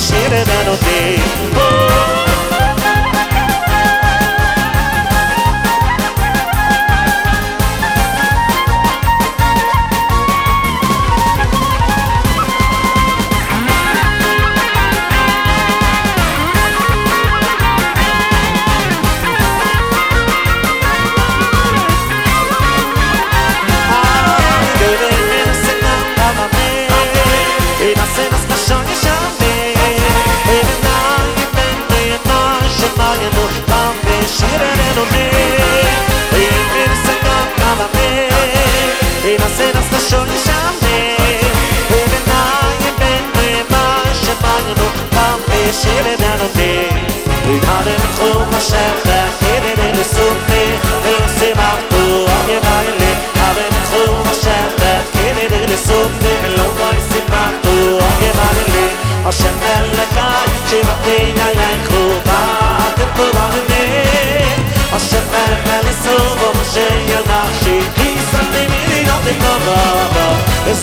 知るなので、oh Nos affetsin all cover. There's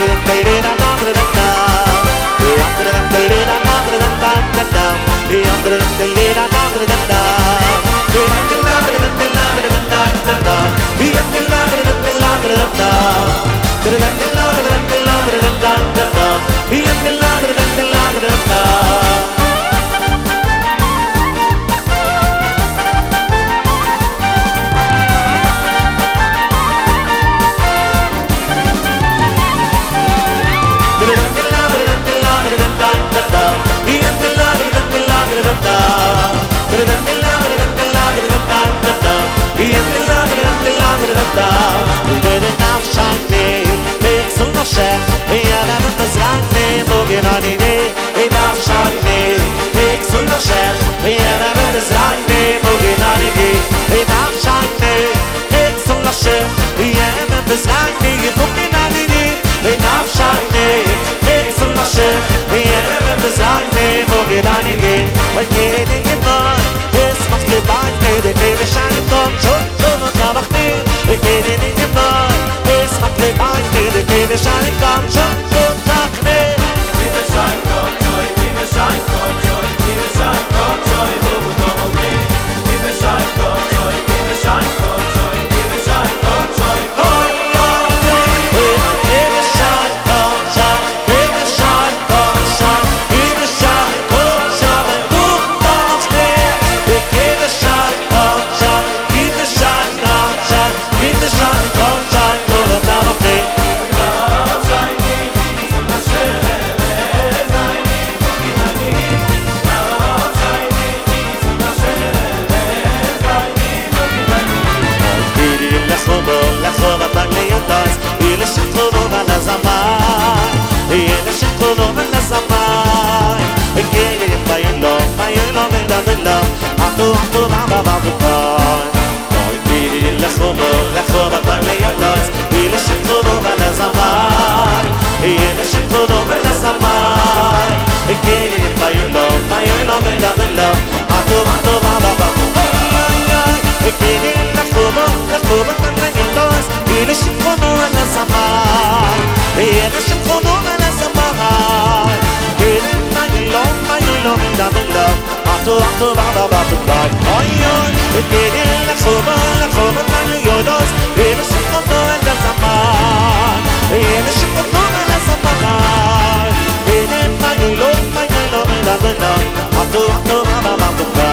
da da da da da get on it in What get it in your mind This must be by the way They may be shining from Chum, chum, chum, chum, chum, ותן לחשוב על לחשוב על כאן יודוס ואלה שחותו על הזמן ואלה שחותו על הזמן ואלה פנו לא פנו לא מלמדה עבדו עבדו עבדו